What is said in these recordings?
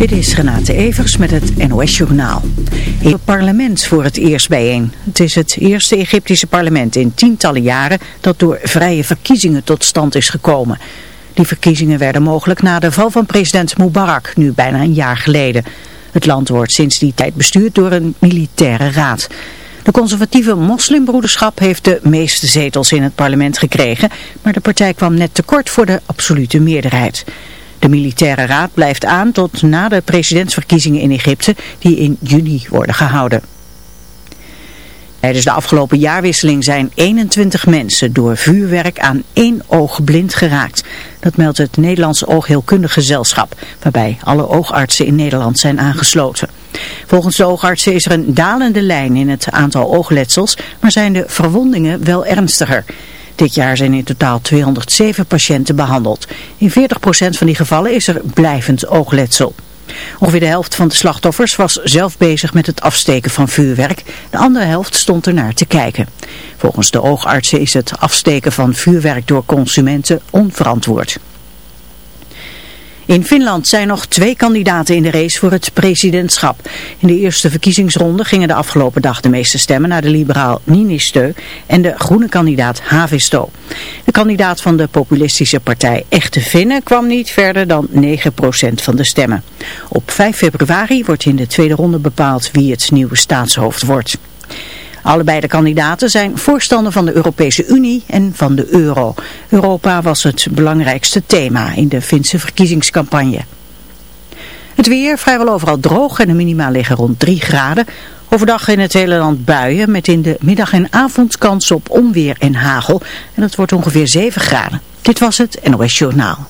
Dit is Renate Evers met het NOS Journaal. Het parlement voor het eerst bijeen. Het is het eerste Egyptische parlement in tientallen jaren dat door vrije verkiezingen tot stand is gekomen. Die verkiezingen werden mogelijk na de val van president Mubarak, nu bijna een jaar geleden. Het land wordt sinds die tijd bestuurd door een militaire raad. De conservatieve moslimbroederschap heeft de meeste zetels in het parlement gekregen, maar de partij kwam net tekort voor de absolute meerderheid. De militaire raad blijft aan tot na de presidentsverkiezingen in Egypte die in juni worden gehouden. Tijdens de afgelopen jaarwisseling zijn 21 mensen door vuurwerk aan één oog blind geraakt. Dat meldt het Nederlandse Oogheelkundig Gezelschap, waarbij alle oogartsen in Nederland zijn aangesloten. Volgens de oogartsen is er een dalende lijn in het aantal oogletsels, maar zijn de verwondingen wel ernstiger. Dit jaar zijn in totaal 207 patiënten behandeld. In 40% van die gevallen is er blijvend oogletsel. Ongeveer de helft van de slachtoffers was zelf bezig met het afsteken van vuurwerk. De andere helft stond er naar te kijken. Volgens de oogartsen is het afsteken van vuurwerk door consumenten onverantwoord. In Finland zijn nog twee kandidaten in de race voor het presidentschap. In de eerste verkiezingsronde gingen de afgelopen dag de meeste stemmen naar de liberaal Niinistö en de groene kandidaat Havisto. De kandidaat van de populistische partij Echte Finnen kwam niet verder dan 9% van de stemmen. Op 5 februari wordt in de tweede ronde bepaald wie het nieuwe staatshoofd wordt. Allebei de kandidaten zijn voorstander van de Europese Unie en van de euro. Europa was het belangrijkste thema in de Finse verkiezingscampagne. Het weer vrijwel overal droog en de minima liggen rond 3 graden. Overdag in het hele land buien met in de middag en avond kans op onweer en hagel. En dat wordt ongeveer 7 graden. Dit was het NOS Journaal.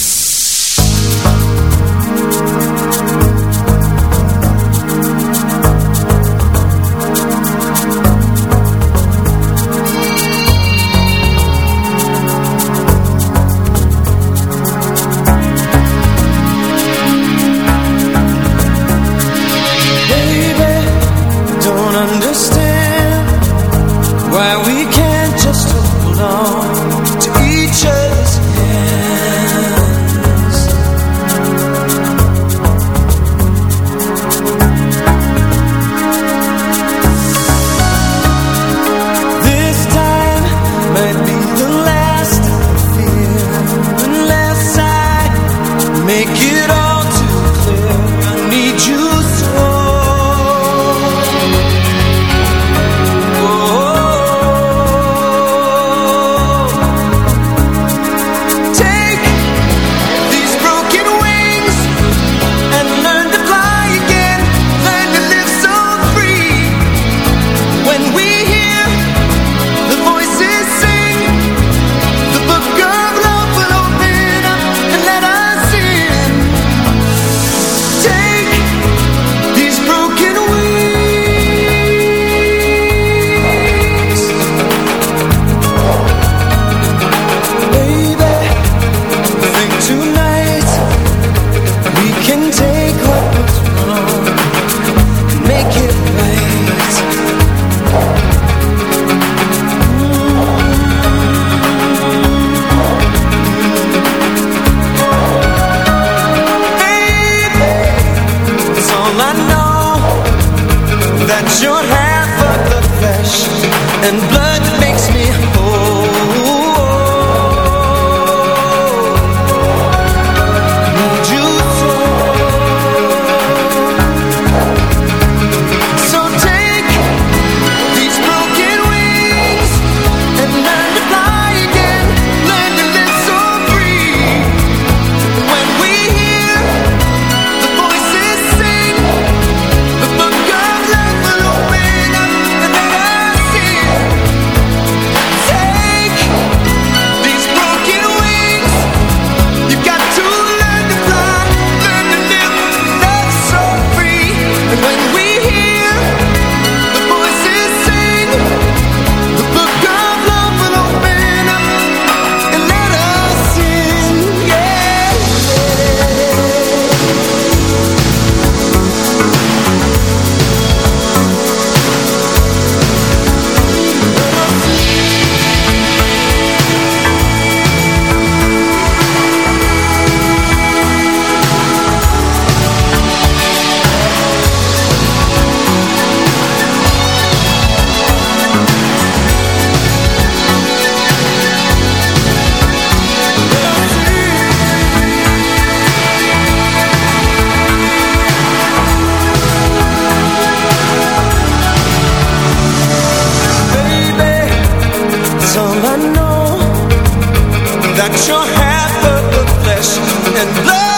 flesh and blood.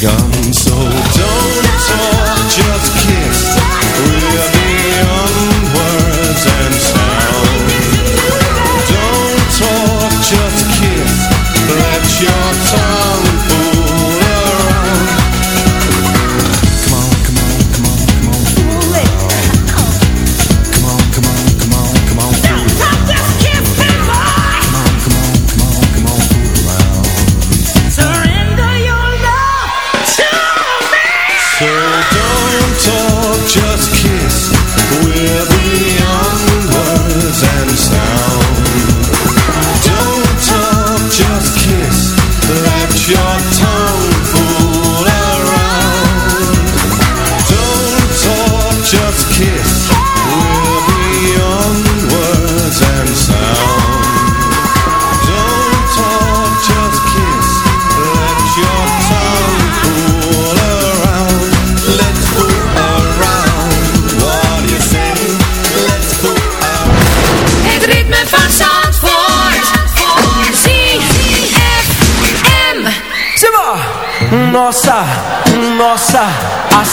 become so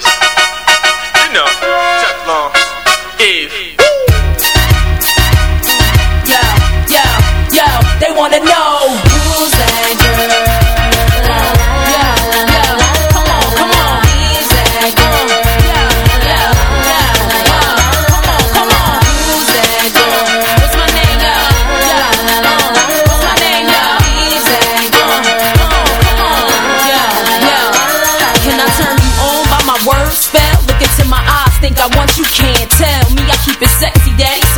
this.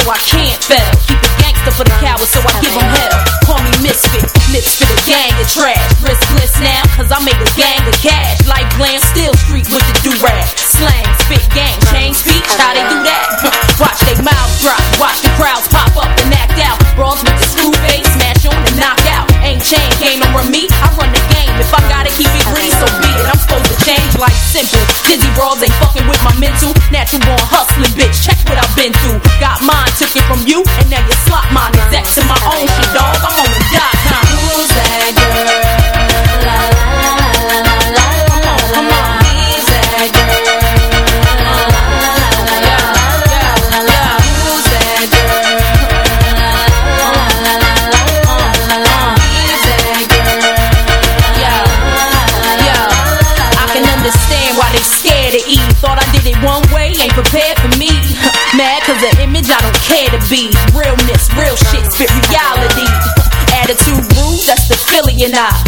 I can't fail. Keep it gangster for the cowards, so I give them hell. Call me misfit, lips for the gang of trash. Riskless now, cause I make a gang of cash. Like glam, still street with the do-rag. Slang, spit, gang, change speech, how they do that? watch they mouths drop, watch the crowds pop. like simple. Dizzy brawls ain't fucking with my mental. Natural born hustling, bitch. Check what I've been through. Got mine, took it from you, and now you slot mine. That's to my own shit, dog. I'm Reality, Attitude rules. that's the Philly and I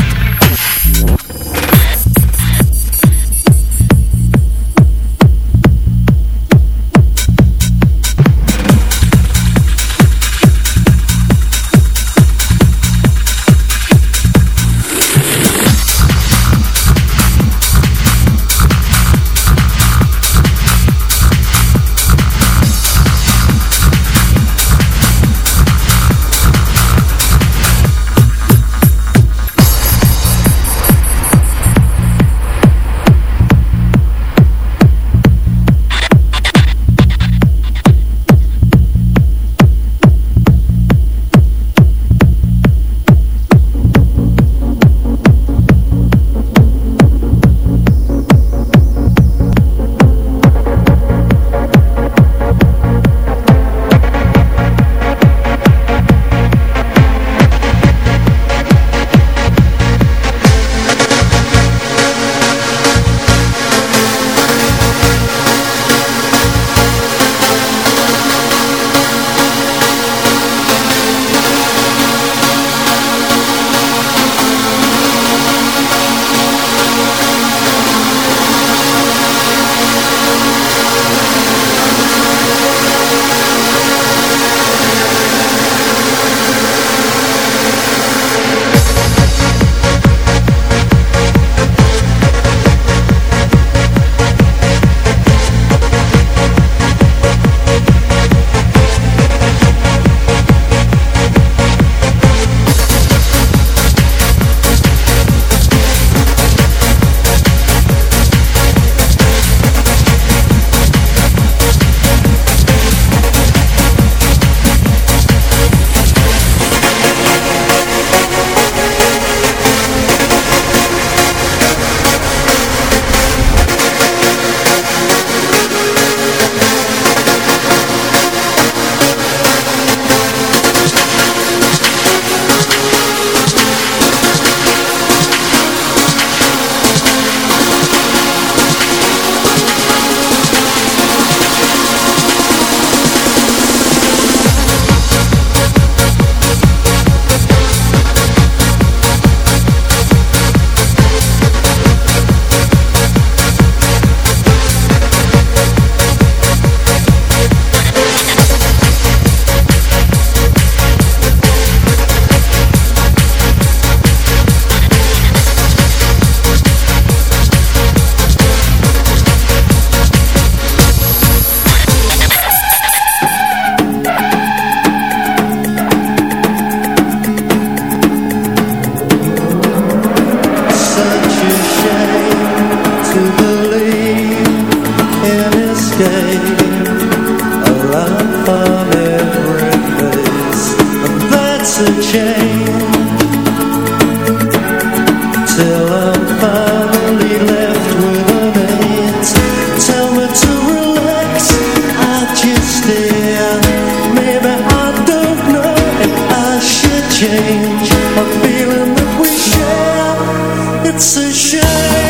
Change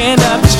hand up.